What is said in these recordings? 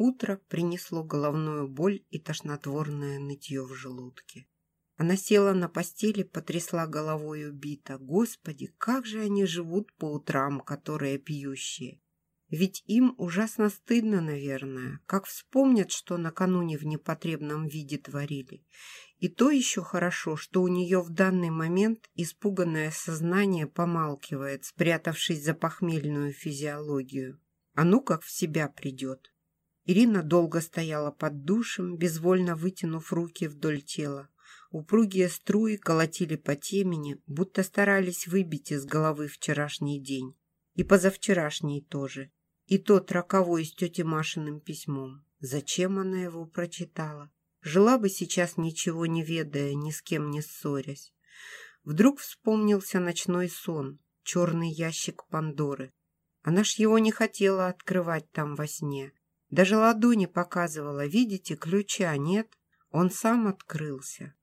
Утро принесло головную боль и тошнотворное нытье в желудке. Она села на постели, потрясла головой убита. Господи, как же они живут по утрам, которые пьющие. Ведь им ужасно стыдно, наверное, как вспомнят, что накануне в непотребном виде творили. И то еще хорошо, что у нее в данный момент испуганное сознание помалкивает, спрятавшись за похмельную физиологию. А ну как в себя придет. Ирина долго стояла под душем, безвольно вытянув руки вдоль тела. Упругие струи колотили по темени, будто старались выбить из головы вчерашний день. И позавчерашний тоже. И тот роковой с тетей Машиным письмом. Зачем она его прочитала? Жила бы сейчас ничего не ведая, ни с кем не ссорясь. Вдруг вспомнился ночной сон, черный ящик Пандоры. Она ж его не хотела открывать там во сне. Даже ладони показывала, видите, ключа нет. Он сам открылся.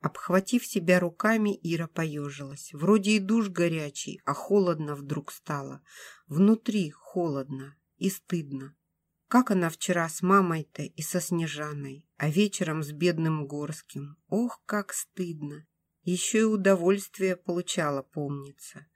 Обхватив себя руками, Ира поежилась. Вроде и душ горячий, а холодно вдруг стало. Внутри холодно и стыдно. Как она вчера с мамой-то и со Снежаной, а вечером с бедным Горским. Ох, как стыдно. Еще и удовольствие получала, помнится.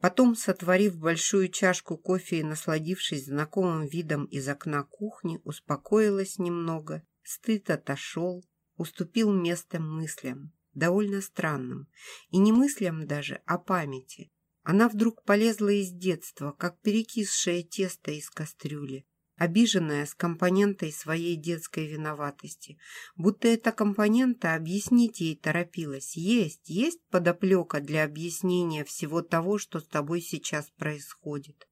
Потом, сотворив большую чашку кофе и насладившись знакомым видом из окна кухни, успокоилась немного. Стыд отошел, уступил место мыслям, довольно странным. И не мыслям даже, а памяти. Она вдруг полезла из детства, как перекисшее тесто из кастрюли, обиженная с компонентой своей детской виноватости. Будто эта компонента объяснить ей торопилась. Есть, есть подоплека для объяснения всего того, что с тобой сейчас происходит.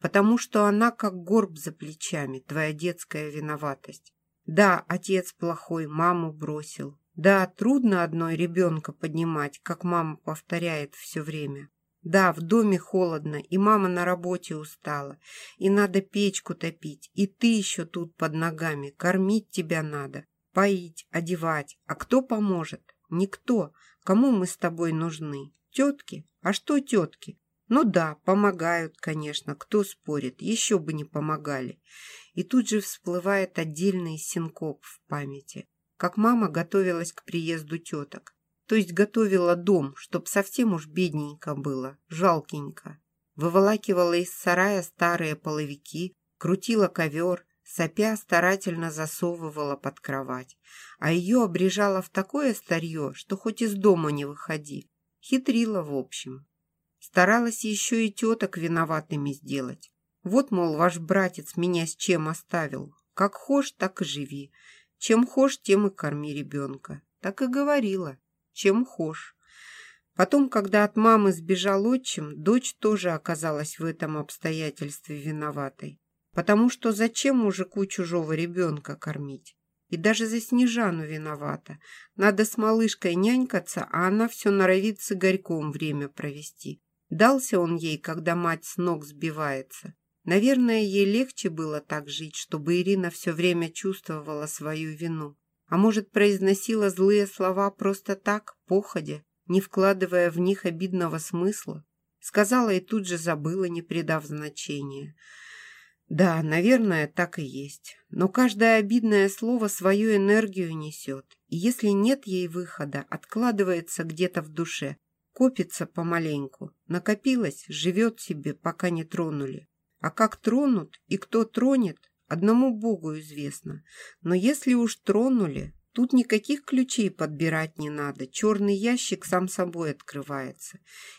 Потому что она как горб за плечами, твоя детская виноватость. Да, отец плохой, маму бросил. Да, трудно одной ребенка поднимать, как мама повторяет все время. Да, в доме холодно, и мама на работе устала, и надо печку топить, и ты еще тут под ногами, кормить тебя надо, поить, одевать. А кто поможет? Никто. Кому мы с тобой нужны? Тетки? А что тетки? Ну да, помогают, конечно, кто спорит, еще бы не помогали. И тут же всплывает отдельный синкоп в памяти, как мама готовилась к приезду теток. То есть готовила дом, чтоб совсем уж бедненько было, жалкенько. Выволакивала из сарая старые половики, крутила ковер, сопя старательно засовывала под кровать. А ее обрежала в такое старье, что хоть из дома не выходи. Хитрила в общем. Старалась еще и теток виноватыми сделать. Вот, мол, ваш братец меня с чем оставил. Как хошь, так и живи. Чем хошь, тем и корми ребенка. Так и говорила. Чем хошь. Потом, когда от мамы сбежал отчим, дочь тоже оказалась в этом обстоятельстве виноватой. Потому что зачем мужику чужого ребенка кормить? И даже за Снежану виновата. Надо с малышкой нянькаться, а она все норовит с Игорьком время провести. Дался он ей, когда мать с ног сбивается. Наверное, ей легче было так жить, чтобы Ирина все время чувствовала свою вину. А может, произносила злые слова просто так, походя, не вкладывая в них обидного смысла? Сказала и тут же забыла, не придав значения. Да, наверное, так и есть. Но каждое обидное слово свою энергию несет. И если нет ей выхода, откладывается где-то в душе, копится помаленьку. Накопилось, живет себе, пока не тронули. А как тронут и кто тронет, одному Богу известно. Но если уж тронули, тут никаких ключей подбирать не надо. Черный ящик сам собой открывается.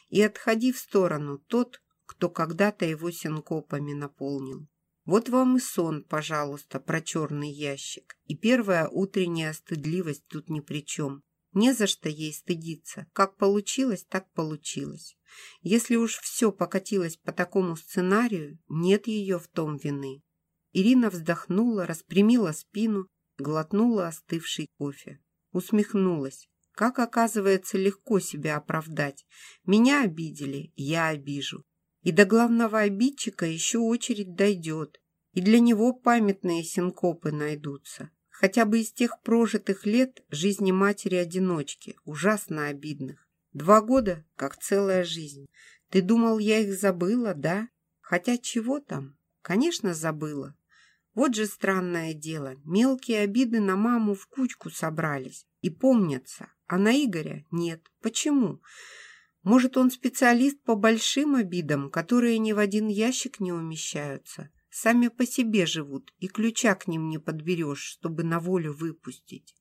И отходи в сторону тот, кто когда-то его синкопами наполнил. Вот вам и сон, пожалуйста, про черный ящик. И первая утренняя стыдливость тут ни при чем. Не за что ей стыдиться. Как получилось, так получилось. Если уж все покатилось по такому сценарию, нет ее в том вины. Ирина вздохнула, распрямила спину, глотнула остывший кофе. Усмехнулась. Как, оказывается, легко себя оправдать. Меня обидели, я обижу. И до главного обидчика еще очередь дойдет. И для него памятные синкопы найдутся. Хотя бы из тех прожитых лет жизни матери-одиночки, ужасно обидных. Два года, как целая жизнь. Ты думал, я их забыла, да? Хотя чего там? Конечно, забыла. Вот же странное дело, мелкие обиды на маму в кучку собрались и помнятся, а на Игоря нет. Почему? Может, он специалист по большим обидам, которые ни в один ящик не умещаются. Сами по себе живут, и ключа к ним не подберешь, чтобы на волю выпустить.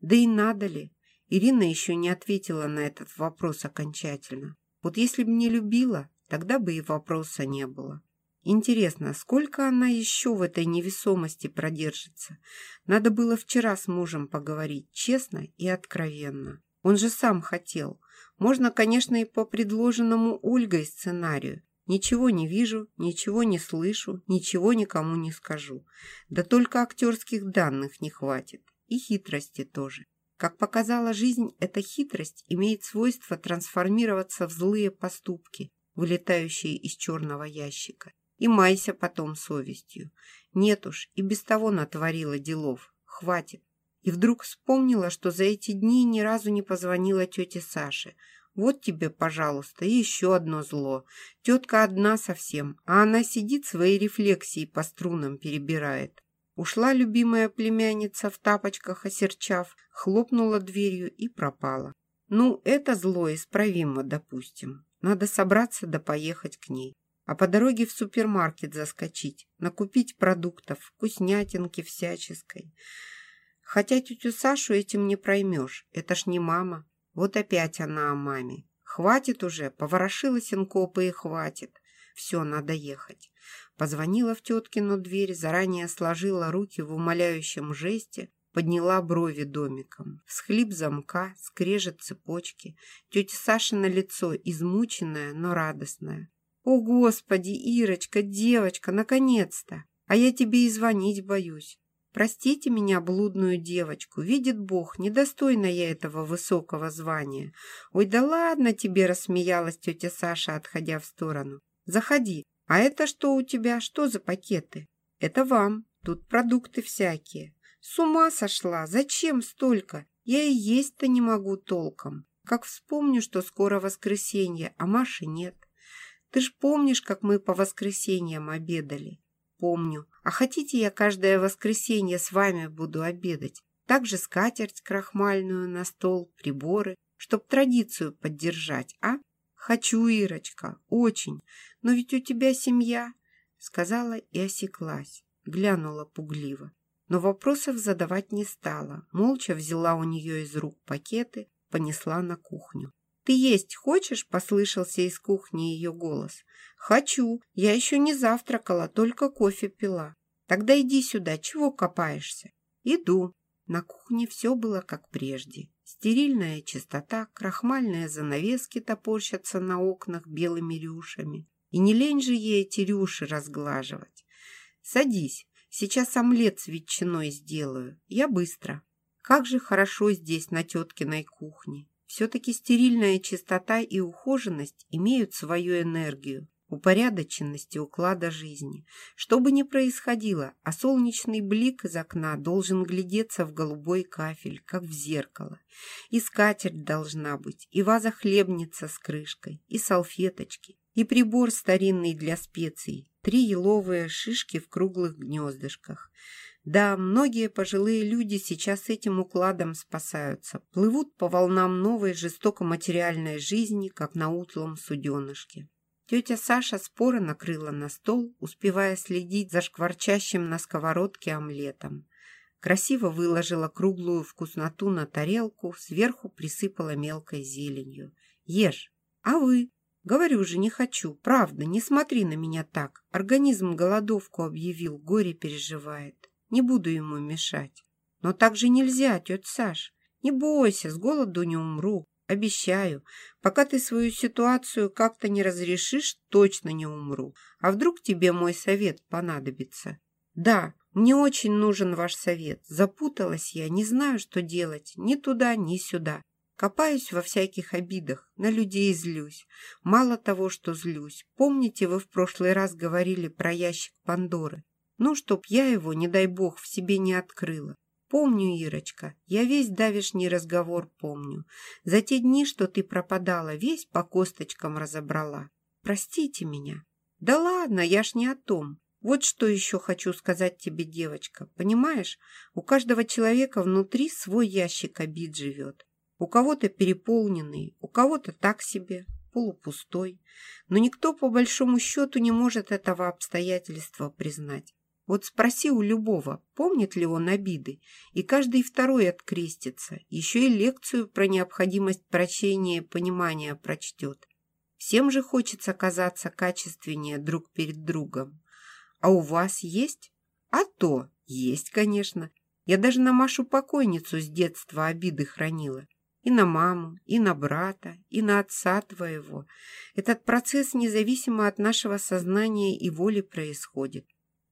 Да и надо ли? Ирина еще не ответила на этот вопрос окончательно. Вот если бы не любила, тогда бы и вопроса не было. Интересно, сколько она еще в этой невесомости продержится? Надо было вчера с мужем поговорить честно и откровенно. Он же сам хотел. Можно, конечно, и по предложенному Ольгой сценарию. Ничего не вижу, ничего не слышу, ничего никому не скажу. Да только актерских данных не хватит. И хитрости тоже. Как показала жизнь, эта хитрость имеет свойство трансформироваться в злые поступки, вылетающие из черного ящика. И майся потом совестью. Нет уж, и без того натворила делов. Хватит. И вдруг вспомнила, что за эти дни ни разу не позвонила тете Саше. Вот тебе, пожалуйста, еще одно зло. Тетка одна совсем, а она сидит свои рефлексии по струнам перебирает. Ушла любимая племянница в тапочках, осерчав, хлопнула дверью и пропала. Ну, это зло исправимо, допустим. Надо собраться да поехать к ней. А по дороге в супермаркет заскочить, накупить продуктов, вкуснятинки всяческой. Хотя тетю Сашу этим не проймешь, это ж не мама. Вот опять она о маме. Хватит уже, поворошила синкопы и хватит. Все, надо ехать. Позвонила в теткину дверь, заранее сложила руки в умоляющем жесте, подняла брови домиком. Всхлип замка, скрежет цепочки. Тетя Саша на лицо, измученная, но радостная. «О, Господи, Ирочка, девочка, наконец-то! А я тебе и звонить боюсь. Простите меня, блудную девочку, видит Бог, недостойна я этого высокого звания. Ой, да ладно тебе, рассмеялась тетя Саша, отходя в сторону. Заходи. А это что у тебя? Что за пакеты? Это вам. Тут продукты всякие. С ума сошла. Зачем столько? Я и есть-то не могу толком. Как вспомню, что скоро воскресенье, а Маши нет. Ты ж помнишь, как мы по воскресеньям обедали? Помню. А хотите, я каждое воскресенье с вами буду обедать? Также скатерть крахмальную на стол, приборы, чтоб традицию поддержать, а? Хочу, Ирочка, очень. Но ведь у тебя семья, сказала и осеклась, глянула пугливо. Но вопросов задавать не стала, молча взяла у нее из рук пакеты, понесла на кухню. «Ты есть хочешь?» – послышался из кухни ее голос. «Хочу. Я еще не завтракала, только кофе пила. Тогда иди сюда, чего копаешься?» «Иду». На кухне все было как прежде. Стерильная чистота, крахмальные занавески топорщатся на окнах белыми рюшами. И не лень же ей эти рюши разглаживать. «Садись, сейчас омлет с ветчиной сделаю. Я быстро». Как же хорошо здесь, на теткиной кухне. Все-таки стерильная чистота и ухоженность имеют свою энергию, упорядоченность и уклада жизни. Что бы ни происходило, а солнечный блик из окна должен глядеться в голубой кафель, как в зеркало. И скатерть должна быть, и ваза-хлебница с крышкой, и салфеточки, и прибор старинный для специй, три еловые шишки в круглых гнездышках – да, многие пожилые люди сейчас этим укладом спасаются, плывут по волнам новой жестоко материальной жизни, как на утлом суденышке. Тетя Саша споро накрыла на стол, успевая следить за шкварчащим на сковородке омлетом. Красиво выложила круглую вкусноту на тарелку, сверху присыпала мелкой зеленью. «Ешь! А вы?» «Говорю же, не хочу. Правда, не смотри на меня так. Организм голодовку объявил, горе переживает». Не буду ему мешать. Но так же нельзя, тетя Саш. Не бойся, с голоду не умру. Обещаю, пока ты свою ситуацию как-то не разрешишь, точно не умру. А вдруг тебе мой совет понадобится? Да, мне очень нужен ваш совет. Запуталась я, не знаю, что делать. Ни туда, ни сюда. Копаюсь во всяких обидах, на людей злюсь. Мало того, что злюсь. Помните, вы в прошлый раз говорили про ящик Пандоры? Ну, чтоб я его, не дай бог, в себе не открыла. Помню, Ирочка, я весь давишний разговор помню. За те дни, что ты пропадала, весь по косточкам разобрала. Простите меня. Да ладно, я ж не о том. Вот что еще хочу сказать тебе, девочка. Понимаешь, у каждого человека внутри свой ящик обид живет. У кого-то переполненный, у кого-то так себе, полупустой. Но никто по большому счету не может этого обстоятельства признать. Вот спроси у любого, помнит ли он обиды, и каждый второй открестится, еще и лекцию про необходимость прощения и понимания прочтет. Всем же хочется казаться качественнее друг перед другом. А у вас есть? А то, есть, конечно. Я даже на Машу покойницу с детства обиды хранила. И на маму, и на брата, и на отца твоего. Этот процесс независимо от нашего сознания и воли происходит.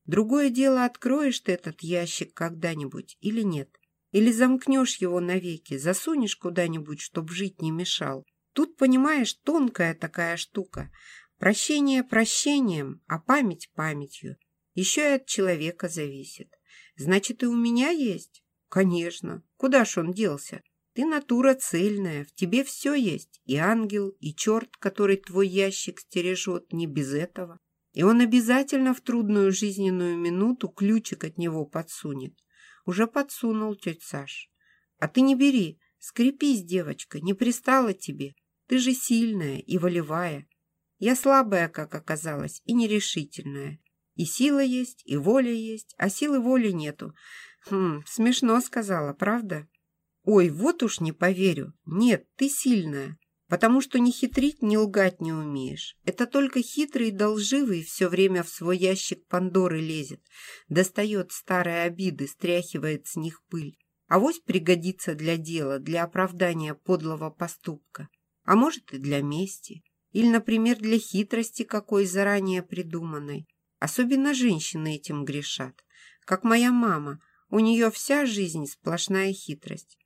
Другое дело, откроешь ты этот ящик когда-нибудь или нет. Или замкнешь его навеки, засунешь куда-нибудь, чтоб жить не мешал. Тут, понимаешь, тонкая такая штука. Прощение прощением, а память памятью. Еще и от человека зависит. Значит, и у меня есть? Конечно. Куда ж он делся? Ты натура цельная, в тебе все есть. И ангел, и черт, который твой ящик стережет, не без этого. И он обязательно в трудную жизненную минуту ключик от него подсунет. Уже подсунул тетя Саш. А ты не бери, скрепись, девочка, не пристала тебе. Ты же сильная и волевая. Я слабая, как оказалось, и нерешительная. И сила есть, и воля есть, а силы воли нету. Хм, смешно сказала, правда? Ой, вот уж не поверю. Нет, ты сильная. Потому что ни хитрить, ни лгать не умеешь. Это только хитрый и долживый все время в свой ящик Пандоры лезет, достает старые обиды, стряхивает с них пыль. А вось пригодится для дела, для оправдания подлого поступка. А может и для мести. Или, например, для хитрости какой заранее придуманной. Особенно женщины этим грешат. Как моя мама, у нее вся жизнь сплошная хитрость.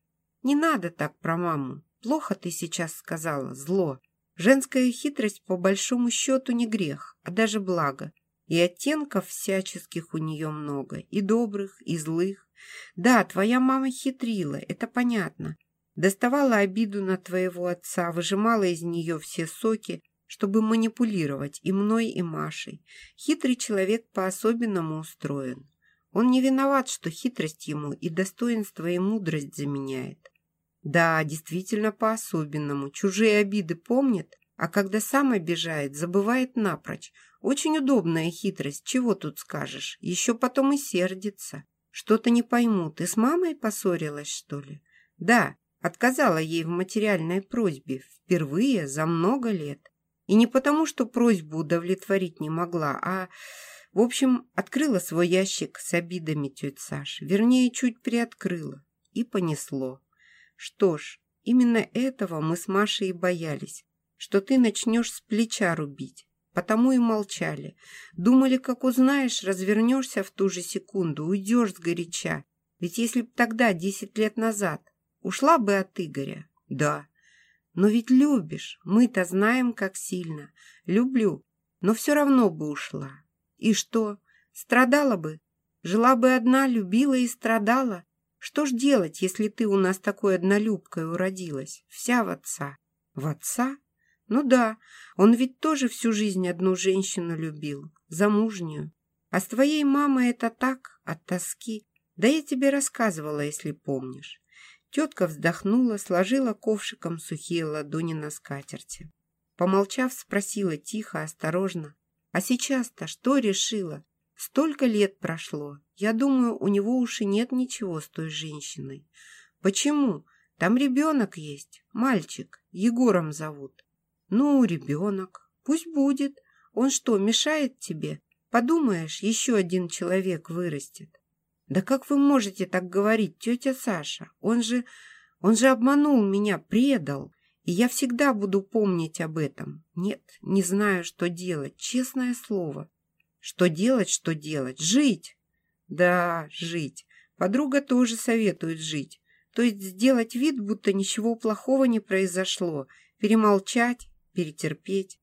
Не надо так про маму. Плохо ты сейчас сказала, зло. Женская хитрость по большому счету не грех, а даже благо. И оттенков всяческих у нее много, и добрых, и злых. Да, твоя мама хитрила, это понятно. Доставала обиду на твоего отца, выжимала из нее все соки, чтобы манипулировать и мной, и Машей. Хитрый человек по-особенному устроен. Он не виноват, что хитрость ему и достоинство, и мудрость заменяет. Да, действительно по-особенному. Чужие обиды помнит, а когда сам обижает, забывает напрочь. Очень удобная хитрость, чего тут скажешь. Еще потом и сердится. Что-то не пойму, ты с мамой поссорилась, что ли? Да, отказала ей в материальной просьбе впервые за много лет. И не потому, что просьбу удовлетворить не могла, а... В общем, открыла свой ящик с обидами тетя Саша. Вернее, чуть приоткрыла. И понесло. Что ж, именно этого мы с Машей и боялись, что ты начнешь с плеча рубить. Потому и молчали. Думали, как узнаешь, развернешься в ту же секунду, уйдешь сгоряча. Ведь если б тогда, десять лет назад, ушла бы от Игоря, да. Но ведь любишь, мы-то знаем, как сильно. Люблю, но все равно бы ушла. И что, страдала бы? Жила бы одна, любила и страдала. Что ж делать, если ты у нас такой однолюбкой уродилась, вся в отца? В отца? Ну да, он ведь тоже всю жизнь одну женщину любил, замужнюю. А с твоей мамой это так, от тоски. Да я тебе рассказывала, если помнишь. Тетка вздохнула, сложила ковшиком сухие ладони на скатерти. Помолчав, спросила тихо, осторожно. «А сейчас-то что решила? Столько лет прошло. Я думаю, у него уж и нет ничего с той женщиной. Почему? Там ребенок есть, мальчик, Егором зовут. Ну, ребенок, пусть будет. Он что, мешает тебе? Подумаешь, еще один человек вырастет. Да как вы можете так говорить, тетя Саша? Он же, он же обманул меня, предал. И я всегда буду помнить об этом. Нет, не знаю, что делать, честное слово. Что делать, что делать? Жить! Да, жить. Подруга тоже советует жить. То есть сделать вид, будто ничего плохого не произошло. Перемолчать, перетерпеть.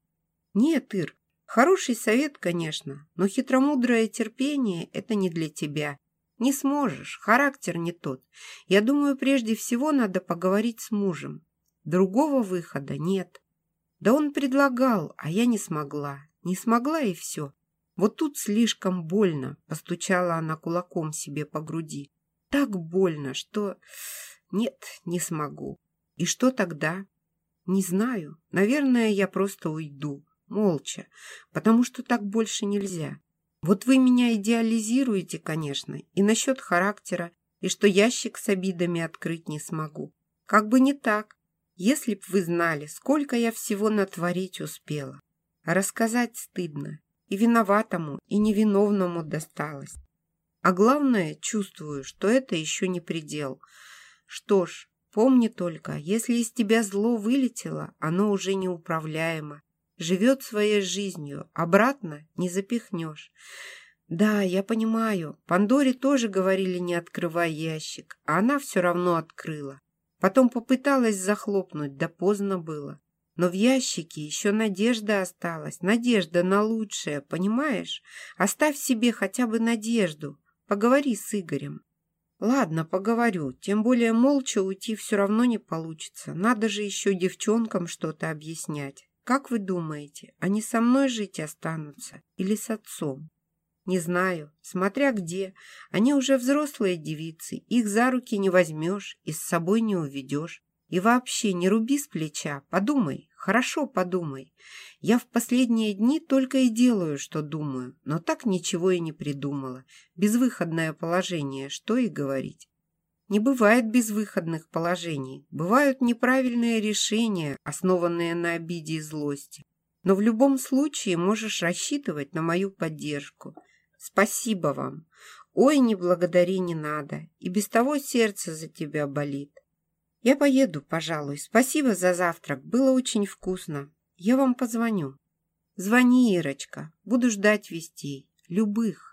Нет, Ир, хороший совет, конечно, но хитромудрое терпение – это не для тебя. Не сможешь, характер не тот. Я думаю, прежде всего надо поговорить с мужем. Другого выхода нет. Да он предлагал, а я не смогла. Не смогла и все. Вот тут слишком больно, постучала она кулаком себе по груди. Так больно, что... Нет, не смогу. И что тогда? Не знаю. Наверное, я просто уйду. Молча. Потому что так больше нельзя. Вот вы меня идеализируете, конечно, и насчет характера, и что ящик с обидами открыть не смогу. Как бы не так. Если б вы знали, сколько я всего натворить успела. рассказать стыдно. И виноватому, и невиновному досталось. А главное, чувствую, что это еще не предел. Что ж, помни только, если из тебя зло вылетело, оно уже неуправляемо. Живет своей жизнью, обратно не запихнешь. Да, я понимаю, Пандоре тоже говорили не открывай ящик, а она все равно открыла. Потом попыталась захлопнуть, да поздно было. Но в ящике еще надежда осталась, надежда на лучшее, понимаешь? Оставь себе хотя бы надежду. Поговори с Игорем. Ладно, поговорю. Тем более молча уйти все равно не получится. Надо же еще девчонкам что-то объяснять. Как вы думаете, они со мной жить останутся или с отцом? Не знаю, смотря где. Они уже взрослые девицы, их за руки не возьмешь и с собой не уведешь. И вообще не руби с плеча, подумай, хорошо подумай. Я в последние дни только и делаю, что думаю, но так ничего и не придумала. Безвыходное положение, что и говорить. Не бывает безвыходных положений, бывают неправильные решения, основанные на обиде и злости. Но в любом случае можешь рассчитывать на мою поддержку. Спасибо вам. Ой, не благодари, не надо. И без того сердце за тебя болит. Я поеду, пожалуй. Спасибо за завтрак. Было очень вкусно. Я вам позвоню. Звони, Ирочка. Буду ждать вестей. Любых.